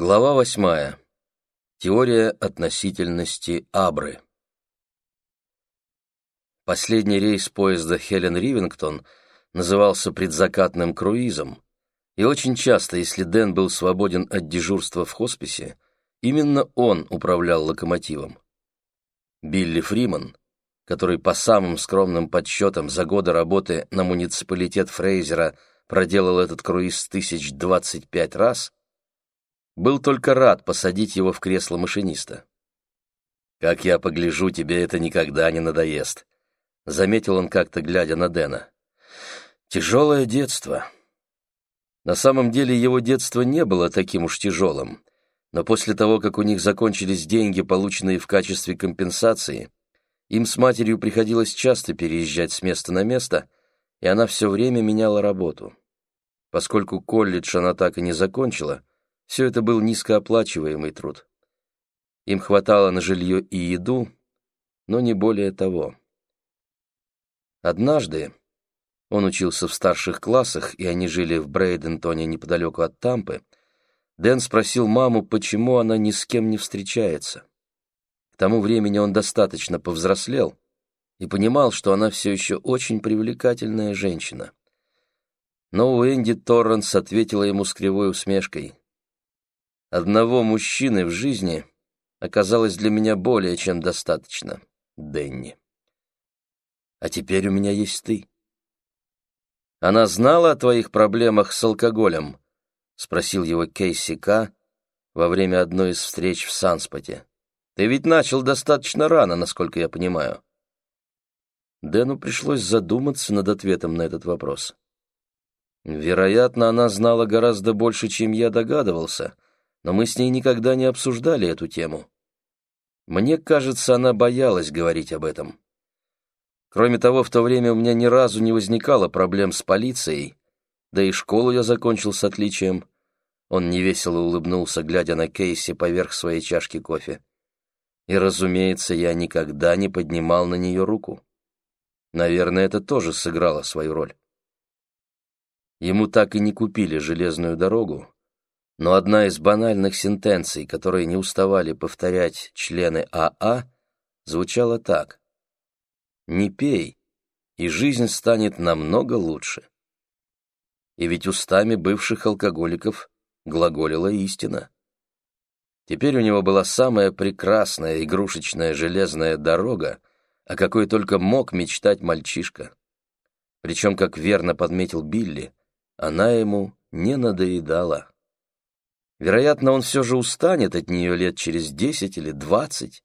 Глава восьмая. Теория относительности Абры. Последний рейс поезда Хелен-Ривингтон назывался предзакатным круизом, и очень часто, если Дэн был свободен от дежурства в хосписе, именно он управлял локомотивом. Билли Фриман, который по самым скромным подсчетам за годы работы на муниципалитет Фрейзера проделал этот круиз тысяч двадцать пять раз, был только рад посадить его в кресло машиниста. «Как я погляжу, тебе это никогда не надоест», — заметил он как-то, глядя на Дэна. «Тяжелое детство». На самом деле его детство не было таким уж тяжелым, но после того, как у них закончились деньги, полученные в качестве компенсации, им с матерью приходилось часто переезжать с места на место, и она все время меняла работу. Поскольку колледж она так и не закончила, все это был низкооплачиваемый труд. Им хватало на жилье и еду, но не более того. Однажды, он учился в старших классах, и они жили в Брейдентоне неподалеку от Тампы, Дэн спросил маму, почему она ни с кем не встречается. К тому времени он достаточно повзрослел и понимал, что она все еще очень привлекательная женщина. Но Уэнди Торренс ответила ему с кривой усмешкой. Одного мужчины в жизни оказалось для меня более чем достаточно, Дэнни. А теперь у меня есть ты. Она знала о твоих проблемах с алкоголем? Спросил его Кейси К. во время одной из встреч в Санспоте. Ты ведь начал достаточно рано, насколько я понимаю. Дэну пришлось задуматься над ответом на этот вопрос. Вероятно, она знала гораздо больше, чем я догадывался — но мы с ней никогда не обсуждали эту тему. Мне кажется, она боялась говорить об этом. Кроме того, в то время у меня ни разу не возникало проблем с полицией, да и школу я закончил с отличием. Он невесело улыбнулся, глядя на Кейси поверх своей чашки кофе. И, разумеется, я никогда не поднимал на нее руку. Наверное, это тоже сыграло свою роль. Ему так и не купили железную дорогу, но одна из банальных сентенций, которые не уставали повторять члены АА, звучала так. «Не пей, и жизнь станет намного лучше». И ведь устами бывших алкоголиков глаголила истина. Теперь у него была самая прекрасная игрушечная железная дорога, о какой только мог мечтать мальчишка. Причем, как верно подметил Билли, она ему не надоедала. Вероятно, он все же устанет от нее лет через десять или двадцать.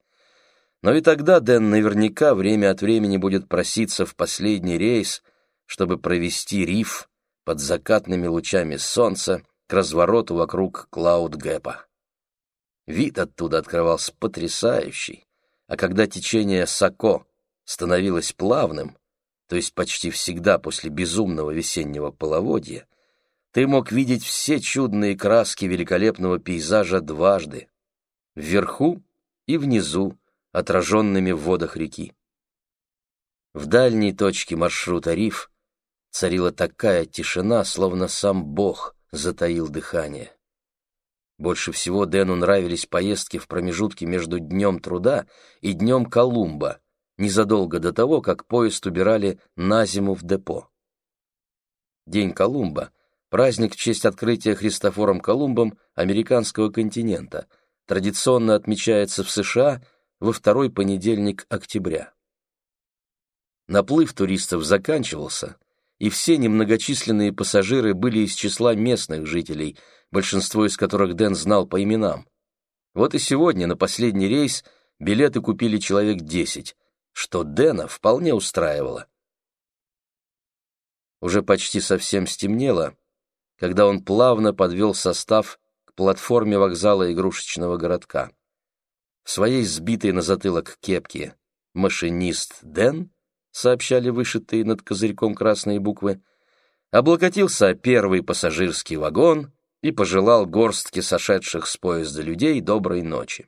Но и тогда Дэн наверняка время от времени будет проситься в последний рейс, чтобы провести риф под закатными лучами солнца к развороту вокруг Клауд-Гэпа. Вид оттуда открывался потрясающий, а когда течение Сако становилось плавным, то есть почти всегда после безумного весеннего половодья, ты мог видеть все чудные краски великолепного пейзажа дважды, вверху и внизу, отраженными в водах реки. В дальней точке маршрута риф царила такая тишина, словно сам Бог затаил дыхание. Больше всего Дэну нравились поездки в промежутке между Днем труда и Днем Колумба, незадолго до того, как поезд убирали на зиму в депо. День Колумба — Праздник в честь открытия Христофором Колумбом американского континента традиционно отмечается в США во второй понедельник октября. Наплыв туристов заканчивался, и все немногочисленные пассажиры были из числа местных жителей, большинство из которых Дэн знал по именам. Вот и сегодня на последний рейс билеты купили человек десять, что Дэна вполне устраивало. Уже почти совсем стемнело, когда он плавно подвел состав к платформе вокзала игрушечного городка. В своей сбитой на затылок кепке «Машинист Дэн», сообщали вышитые над козырьком красные буквы, облокотился первый пассажирский вагон и пожелал горстке сошедших с поезда людей доброй ночи.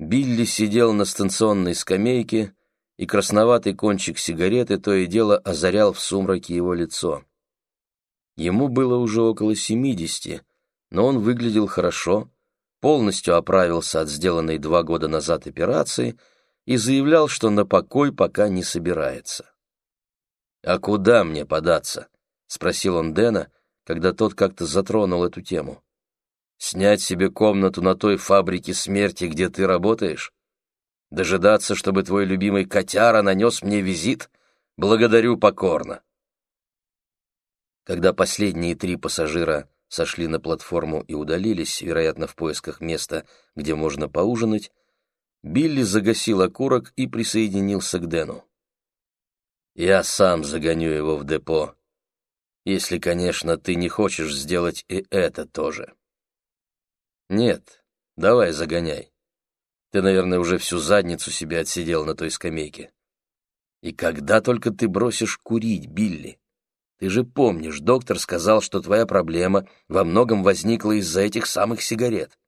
Билли сидел на станционной скамейке, и красноватый кончик сигареты то и дело озарял в сумраке его лицо. Ему было уже около семидесяти, но он выглядел хорошо, полностью оправился от сделанной два года назад операции и заявлял, что на покой пока не собирается. «А куда мне податься?» — спросил он Дэна, когда тот как-то затронул эту тему. «Снять себе комнату на той фабрике смерти, где ты работаешь? Дожидаться, чтобы твой любимый котяра нанес мне визит? Благодарю покорно!» Когда последние три пассажира сошли на платформу и удалились, вероятно, в поисках места, где можно поужинать, Билли загасил окурок и присоединился к Дэну. «Я сам загоню его в депо, если, конечно, ты не хочешь сделать и это тоже». «Нет, давай загоняй. Ты, наверное, уже всю задницу себе отсидел на той скамейке. И когда только ты бросишь курить, Билли?» Ты же помнишь, доктор сказал, что твоя проблема во многом возникла из-за этих самых сигарет.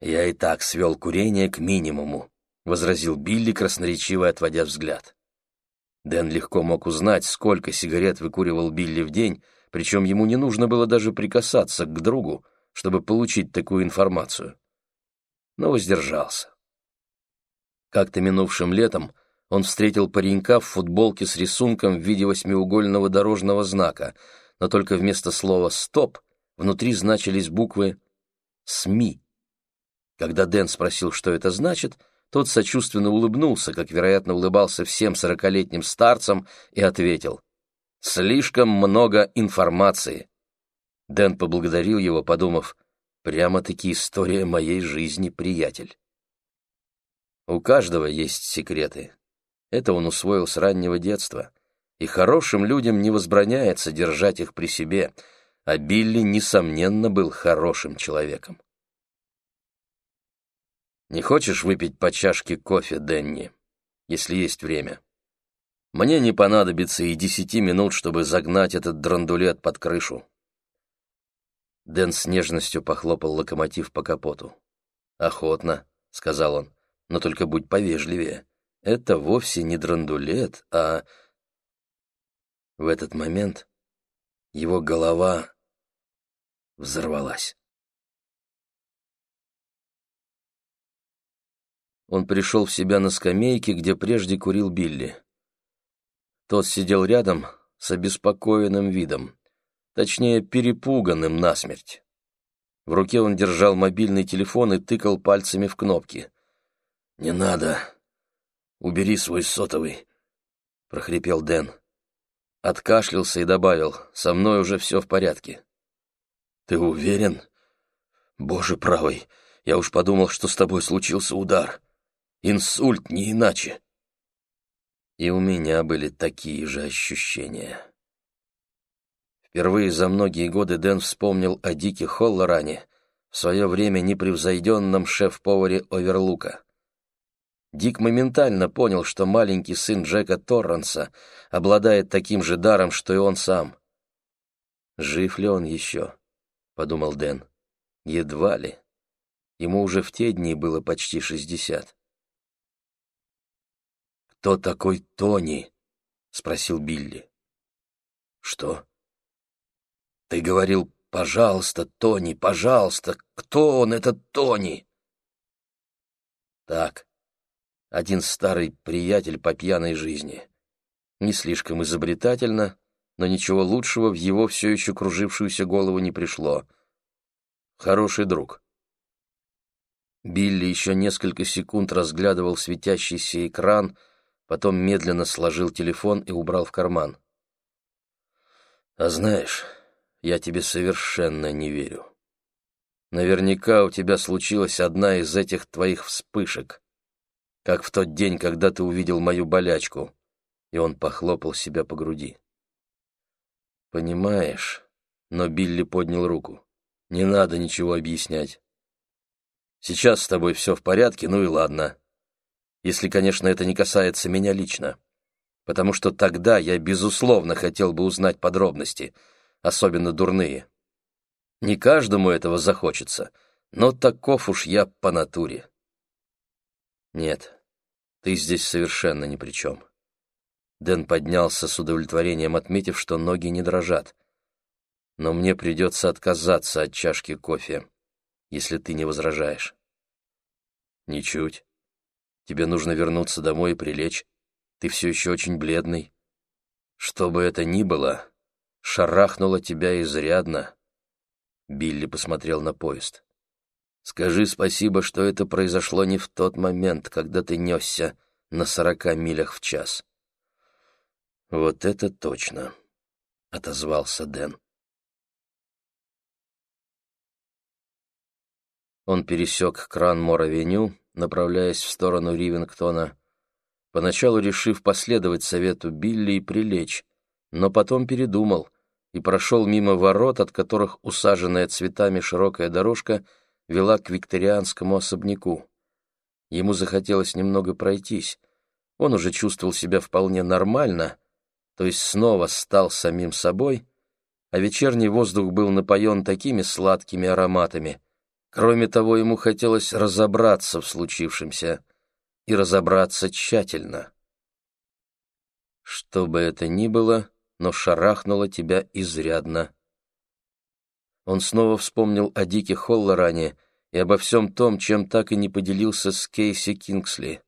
Я и так свел курение к минимуму, — возразил Билли, красноречиво отводя взгляд. Дэн легко мог узнать, сколько сигарет выкуривал Билли в день, причем ему не нужно было даже прикасаться к другу, чтобы получить такую информацию. Но воздержался. Как-то минувшим летом он встретил паренька в футболке с рисунком в виде восьмиугольного дорожного знака, но только вместо слова «стоп» внутри значились буквы «СМИ». Когда Дэн спросил, что это значит, тот сочувственно улыбнулся, как, вероятно, улыбался всем сорокалетним старцам, и ответил «Слишком много информации». Дэн поблагодарил его, подумав, «Прямо-таки история моей жизни, приятель». У каждого есть секреты, это он усвоил с раннего детства. И хорошим людям не возбраняется держать их при себе, а Билли, несомненно, был хорошим человеком. «Не хочешь выпить по чашке кофе, Денни, если есть время? Мне не понадобится и десяти минут, чтобы загнать этот драндулет под крышу». Дэн с нежностью похлопал локомотив по капоту. «Охотно», — сказал он, — «но только будь повежливее это вовсе не драндулет, а... В этот момент его голова взорвалась. Он пришел в себя на скамейке, где прежде курил Билли. Тот сидел рядом с обеспокоенным видом, точнее, перепуганным насмерть. В руке он держал мобильный телефон и тыкал пальцами в кнопки. «Не надо», Убери свой сотовый, — прохрипел Дэн. Откашлялся и добавил, со мной уже все в порядке. Ты уверен? Боже правый, я уж подумал, что с тобой случился удар. Инсульт, не иначе. И у меня были такие же ощущения. Впервые за многие годы Дэн вспомнил о Дике Холлоране, в свое время непревзойденном шеф-поваре Оверлука. Дик моментально понял, что маленький сын Джека Торренса обладает таким же даром, что и он сам. «Жив ли он еще?» — подумал Дэн. «Едва ли. Ему уже в те дни было почти шестьдесят». «Кто такой Тони?» — спросил Билли. «Что?» «Ты говорил, пожалуйста, Тони, пожалуйста, кто он, этот Тони?» «Так, один старый приятель по пьяной жизни. Не слишком изобретательно, но ничего лучшего в его все еще кружившуюся голову не пришло. Хороший друг. Билли еще несколько секунд разглядывал светящийся экран, потом медленно сложил телефон и убрал в карман. «А знаешь, я тебе совершенно не верю. Наверняка у тебя случилась одна из этих твоих вспышек как в тот день, когда ты увидел мою болячку». И он похлопал себя по груди. «Понимаешь...» Но Билли поднял руку. «Не надо ничего объяснять. Сейчас с тобой все в порядке, ну и ладно. Если, конечно, это не касается меня лично. Потому что тогда я, безусловно, хотел бы узнать подробности, особенно дурные. Не каждому этого захочется, но таков уж я по натуре. Нет, ты здесь совершенно ни при чем. Дэн поднялся с удовлетворением, отметив, что ноги не дрожат. но мне придется отказаться от чашки кофе, если ты не возражаешь. Ничуть. Тебе нужно вернуться домой и прилечь. Ты все еще очень бледный. Что бы это ни было, шарахнуло тебя изрядно. Билли посмотрел на поезд. Скажи спасибо, что это произошло не в тот момент, когда ты несся на сорока милях в час. Вот это точно, — отозвался Дэн. Он пересек Кранмор-авеню, направляясь в сторону Ривингтона, поначалу решив последовать совету Билли и прилечь, но потом передумал и прошел мимо ворот, от которых усаженная цветами широкая дорожка вела к викторианскому особняку. Ему захотелось немного пройтись. Он уже чувствовал себя вполне нормально, то есть снова стал самим собой, а вечерний воздух был напоен такими сладкими ароматами — Кроме того, ему хотелось разобраться в случившемся и разобраться тщательно. Что бы это ни было, но шарахнуло тебя изрядно. Он снова вспомнил о Дике Холлоране и обо всем том, чем так и не поделился с Кейси Кингсли.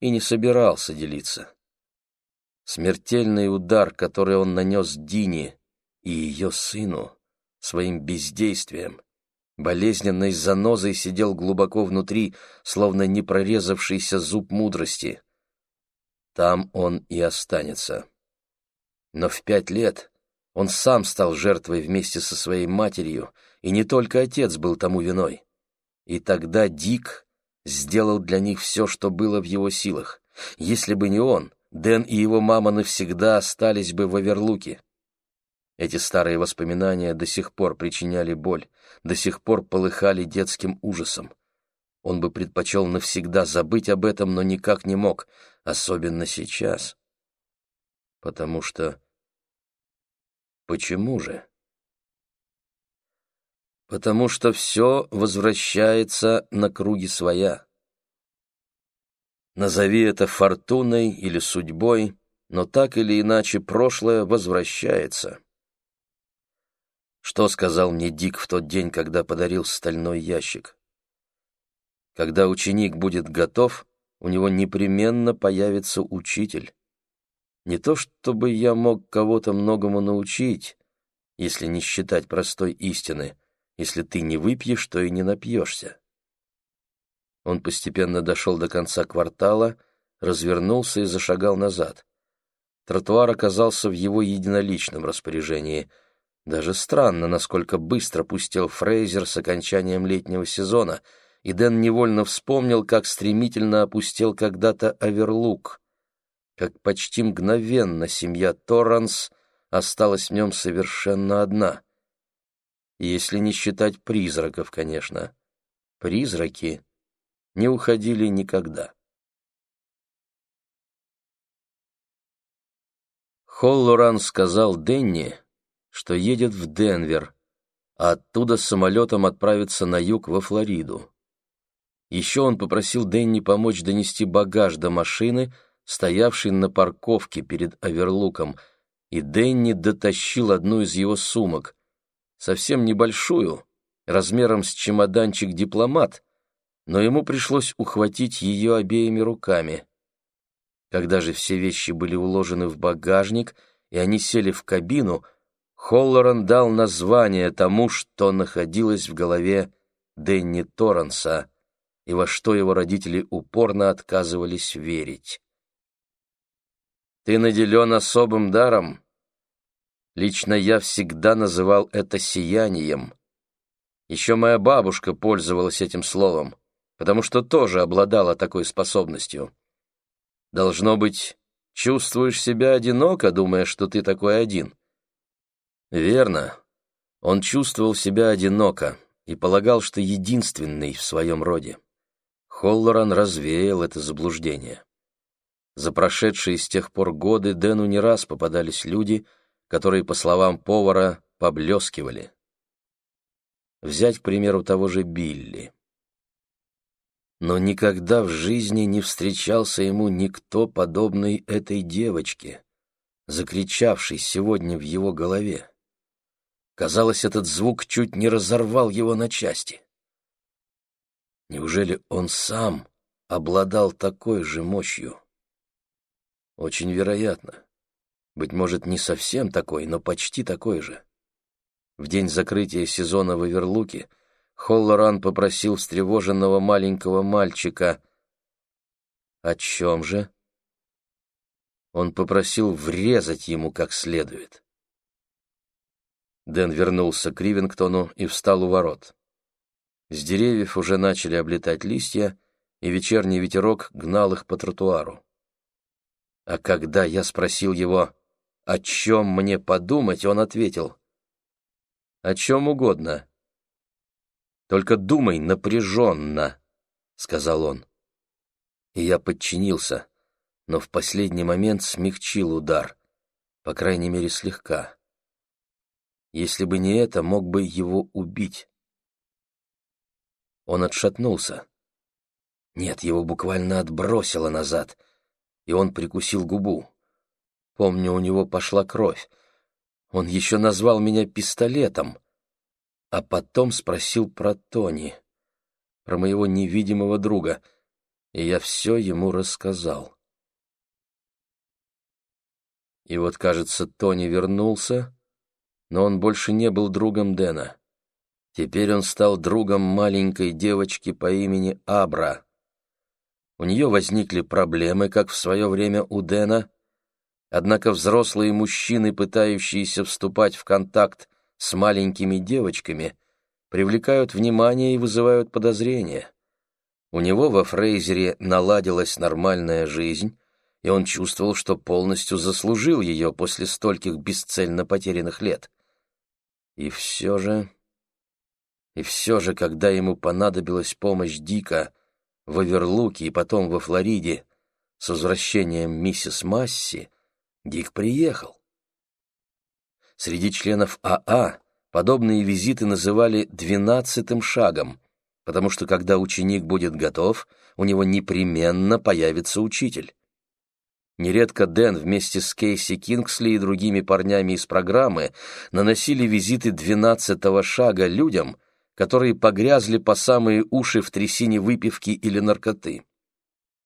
И не собирался делиться. Смертельный удар, который он нанес Дине и ее сыну своим бездействием, болезненной занозой сидел глубоко внутри, словно не прорезавшийся зуб мудрости. Там он и останется. Но в пять лет он сам стал жертвой вместе со своей матерью, и не только отец был тому виной. И тогда Дик сделал для них все, что было в его силах. Если бы не он, Дэн и его мама навсегда остались бы в Аверлуке. Эти старые воспоминания до сих пор причиняли боль, до сих пор полыхали детским ужасом. Он бы предпочел навсегда забыть об этом, но никак не мог, особенно сейчас. Потому что... Почему же? Потому что все возвращается на круги своя. Назови это фортуной или судьбой, но так или иначе прошлое возвращается. Что сказал мне Дик в тот день, когда подарил стальной ящик? Когда ученик будет готов, у него непременно появится учитель. Не то чтобы я мог кого-то многому научить, если не считать простой истины, если ты не выпьешь, то и не напьешься. Он постепенно дошел до конца квартала, развернулся и зашагал назад. Тротуар оказался в его единоличном распоряжении — даже странно, насколько быстро пустил Фрейзер с окончанием летнего сезона, и Дэн невольно вспомнил, как стремительно опустел когда-то Аверлук, как почти мгновенно семья Торранс осталась в нем совершенно одна. Если не считать призраков, конечно. Призраки не уходили никогда. Холлоран сказал Денни, что едет в Денвер, а оттуда самолетом отправится на юг во Флориду. Еще он попросил Дэнни помочь донести багаж до машины, стоявшей на парковке перед Аверлуком, и Дэнни дотащил одну из его сумок, совсем небольшую, размером с чемоданчик-дипломат, но ему пришлось ухватить ее обеими руками. Когда же все вещи были уложены в багажник, и они сели в кабину — Холлоран дал название тому, что находилось в голове Дэнни Торренса и во что его родители упорно отказывались верить. «Ты наделен особым даром. Лично я всегда называл это сиянием. Еще моя бабушка пользовалась этим словом, потому что тоже обладала такой способностью. Должно быть, чувствуешь себя одиноко, думая, что ты такой один». Верно. Он чувствовал себя одиноко и полагал, что единственный в своем роде. Холлоран развеял это заблуждение. За прошедшие с тех пор годы Дэну не раз попадались люди, которые, по словам повара, поблескивали. Взять, к примеру, того же Билли. Но никогда в жизни не встречался ему никто, подобный этой девочке, закричавшей сегодня в его голове. Казалось, этот звук чуть не разорвал его на части. Неужели он сам обладал такой же мощью? Очень вероятно. Быть может, не совсем такой, но почти такой же. В день закрытия сезона в Эверлуке Холлоран попросил встревоженного маленького мальчика. О чем же? Он попросил врезать ему как следует. Дэн вернулся к Ривингтону и встал у ворот. С деревьев уже начали облетать листья, и вечерний ветерок гнал их по тротуару. А когда я спросил его, о чем мне подумать, он ответил, «О чем угодно. Только думай напряженно», — сказал он. И я подчинился, но в последний момент смягчил удар, по крайней мере слегка. Если бы не это, мог бы его убить. Он отшатнулся. Нет, его буквально отбросило назад, и он прикусил губу. Помню, у него пошла кровь. Он еще назвал меня пистолетом, а потом спросил про Тони, про моего невидимого друга, и я все ему рассказал. И вот, кажется, Тони вернулся, но он больше не был другом Дэна. Теперь он стал другом маленькой девочки по имени Абра. У нее возникли проблемы, как в свое время у Дэна, однако взрослые мужчины, пытающиеся вступать в контакт с маленькими девочками, привлекают внимание и вызывают подозрения. У него во Фрейзере наладилась нормальная жизнь, и он чувствовал, что полностью заслужил ее после стольких бесцельно потерянных лет. И все же... И все же, когда ему понадобилась помощь Дика в Оверлуке и потом во Флориде с возвращением миссис Масси, Дик приехал. Среди членов АА а подобные визиты называли «двенадцатым шагом», потому что когда ученик будет готов, у него непременно появится учитель. Нередко Дэн вместе с Кейси Кингсли и другими парнями из программы наносили визиты двенадцатого шага людям, которые погрязли по самые уши в трясине выпивки или наркоты.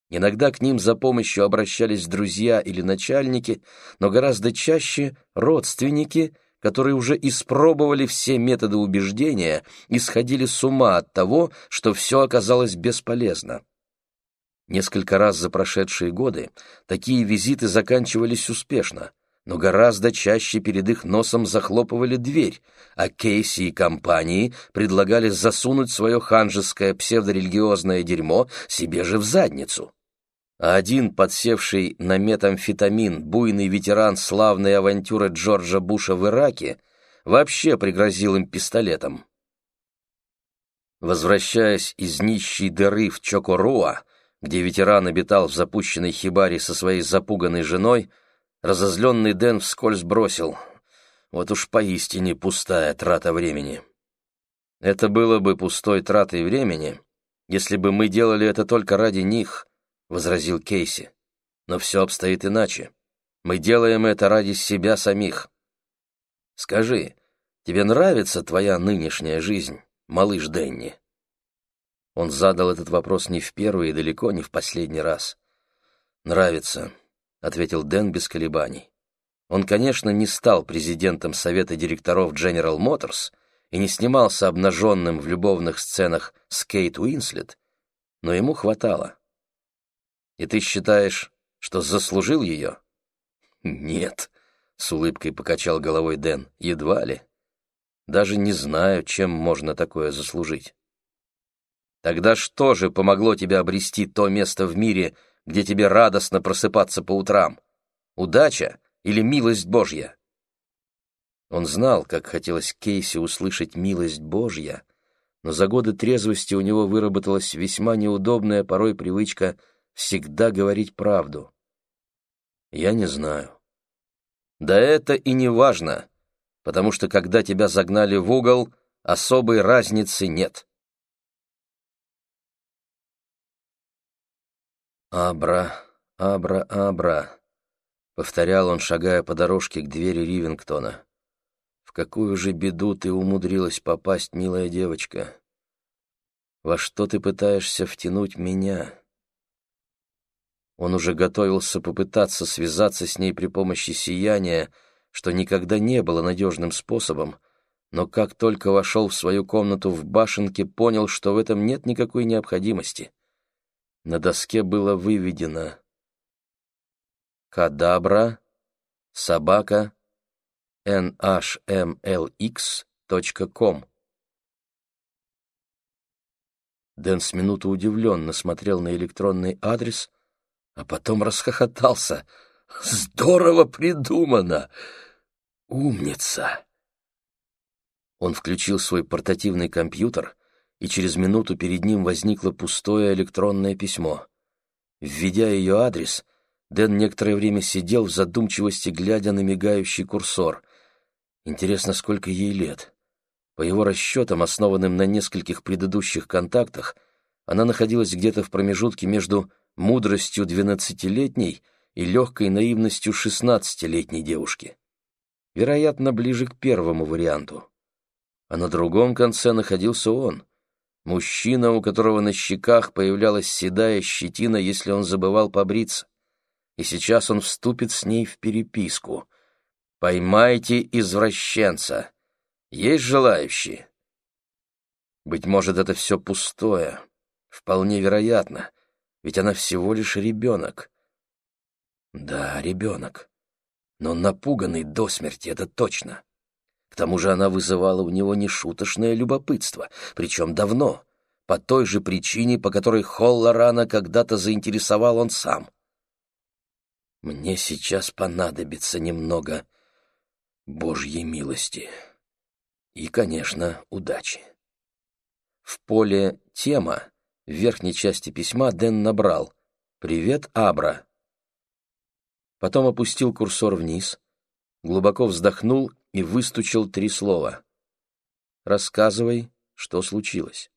Иногда к ним за помощью обращались друзья или начальники, но гораздо чаще родственники, которые уже испробовали все методы убеждения и сходили с ума от того, что все оказалось бесполезно. Несколько раз за прошедшие годы такие визиты заканчивались успешно, но гораздо чаще перед их носом захлопывали дверь, а Кейси и компании предлагали засунуть свое ханжеское псевдорелигиозное дерьмо себе же в задницу. А один, подсевший на метамфетамин, буйный ветеран славной авантюры Джорджа Буша в Ираке, вообще пригрозил им пистолетом. Возвращаясь из нищей дыры в Чокоруа, где ветеран обитал в запущенной хибаре со своей запуганной женой, Разозленный Дэн вскользь бросил. Вот уж поистине пустая трата времени. Это было бы пустой тратой времени, если бы мы делали это только ради них, — возразил Кейси. Но все обстоит иначе. Мы делаем это ради себя самих. Скажи, тебе нравится твоя нынешняя жизнь, малыш Дэнни? Он задал этот вопрос не в первый и далеко не в последний раз. Нравится, — ответил Дэн без колебаний. Он, конечно, не стал президентом совета директоров General Motors и не снимался обнаженным в любовных сценах с Кейт Уинслет, но ему хватало. «И ты считаешь, что заслужил ее?» «Нет», — с улыбкой покачал головой Дэн, — «едва ли. Даже не знаю, чем можно такое заслужить». «Тогда что же помогло тебе обрести то место в мире, — где тебе радостно просыпаться по утрам? Удача или милость Божья?» Он знал, как хотелось Кейси услышать «милость Божья», но за годы трезвости у него выработалась весьма неудобная порой привычка всегда говорить правду. «Я не знаю». «Да это и не важно, потому что когда тебя загнали в угол, особой разницы нет». «Абра, абра, абра», — повторял он, шагая по дорожке к двери Ривингтона. В какую же беду ты умудрилась попасть, милая девочка? Во что ты пытаешься втянуть меня?» Он уже готовился попытаться связаться с ней при помощи сияния, что никогда не было надежным способом, но как только вошел в свою комнату в башенке, понял, что в этом нет никакой необходимости. На доске было выведено «Кадабра, собака, nhmlx.com». Дэн с минуту удивленно смотрел на электронный адрес, а потом расхохотался. «Здорово придумано! Умница!» Он включил свой портативный компьютер, и через минуту перед ним возникло пустое электронное письмо. Введя ее адрес, Дэн некоторое время сидел в задумчивости, глядя на мигающий курсор. Интересно, сколько ей лет. По его расчетам, основанным на нескольких предыдущих контактах, она находилась где-то в промежутке между мудростью двенадцатилетней и легкой наивностью шестнадцатилетней девушки. Вероятно, ближе к первому варианту а на другом конце находился он. Мужчина, у которого на щеках появлялась седая щетина, если он забывал побриться. И сейчас он вступит с ней в переписку. «Поймайте извращенца! Есть желающие?» Быть может, это все пустое. Вполне вероятно, ведь она всего лишь ребенок. Да, ребенок. Но напуганный до смерти, это точно. К тому же она вызывала у него нешуточное любопытство, причем давно, по той же причине, по которой Холла рано когда-то заинтересовал он сам. «Мне сейчас понадобится немного Божьей милости и, конечно, удачи». В поле «Тема» в верхней части письма Дэн набрал «Привет, Абра». Потом опустил курсор вниз, глубоко вздохнул и выстучил три слова. «Рассказывай, что случилось».